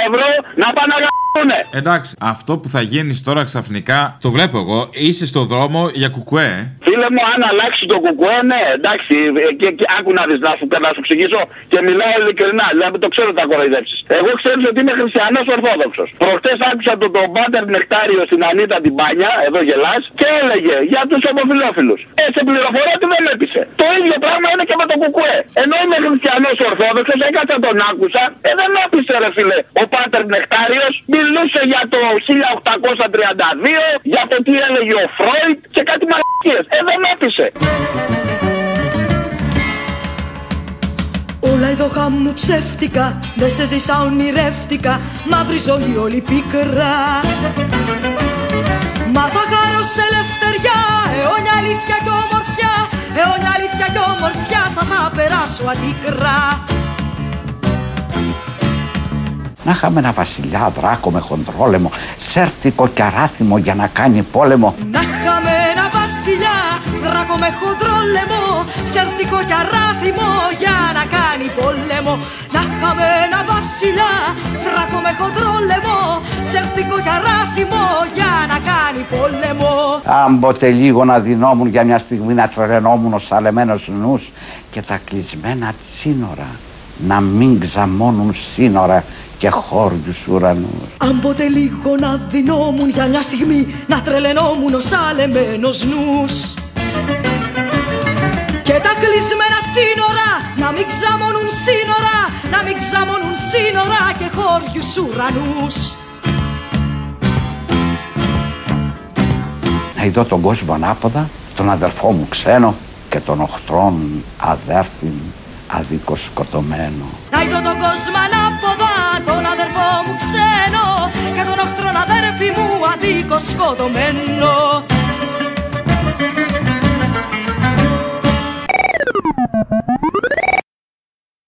ευρώ να πάνε να γαμπούνε. Εντάξει, αυτό που θα γίνεις τώρα ξαφνικά, το βλέπω εγώ, είσαι στο δρόμο για κουκουέ. ε. Φίλε μου, αν αλλάξεις το κουκουέ, ναι, εντάξει, ε, και, και άκου να δεις να σου, να σου εξηγήσω και μιλάω ειλικρινά. Δηλαδή το ξέρω ότι θα κοροϊδέψει. Εγώ ξέρω ότι είμαι χριστιανός Ορθόδοξος. Προχτές άκουσα το, τον Πάτερ Νεκτάριο στην Ανίτα την Πάνια, εδώ γελάς, και έλεγε για τους ομοφυλόφιλου. Ε, σε πληροφορώ ότι δεν έπεισε. Το ίδιο πράγμα είναι και με το κουκουέ. Ενώ είμαι χριστιανός Ορθόδοξος, έκατσα τον άκουσα, ε, δεν έπεισε ρε φίλε. Ο Πάτερ Νεκτάριος μιλούσε για το 1832, για το τι έλεγε ο Φρόιτ και κάτι μαλακίες. Ε, δεν έπεισε. Όλα εδώ χάμου ψεύτικα, δεν σε ζήσα ονειρεύτηκα, μαύρη ζωή όλη πίκρα. Μα θα χαρώ σε ελευθεριά, αιώνια αλήθεια και ομορφιά, αιώνια αλήθεια και ομορφιά, σαν θα περάσω αντίκρα. Να είχαμε ένα βασιλιά δράκο με χοντρόλεμο, σέρτικο και αράθιμο για να κάνει πόλεμο. Να είχαμε ένα βασιλιά, δράκο με χοντρό λαιμό, σερτικό και αράθιμο για να κάνει πόλεμο. Να είχαμε ένα βασιλιά, δράκο με χοντρό λαιμό, σερτικό και αράθιμο για να κάνει πόλεμο. Αν ποτέ λίγο να δινόμουν για μια στιγμή να τρελαινόμουν ο σαλεμένος νους και τα κλεισμένα σύνορα να μην ξαμώνουν σύνορα και χώριους ουρανούς. Αν ποτέ λίγο να δινόμουν για μια στιγμή να τρελαινόμουν ο σαλεμένος νους Και τα κλεισμένα τσίνορα να μην ξαμώνουν σύνορα Να μην ξαμώνουν σύνορα και χώριους ουρανούς Να ειδώ τον κόσμο ανάποδα, τον αδερφό μου ξένο και τον οχτρόν αδέρφιν αδίκως σκοτωμένο. Να είδω τον κόσμο ανάποδα, τον αδερφό μου ξένο Και τον οχτρόν αδέρφη μου αδίκως σκοτωμένο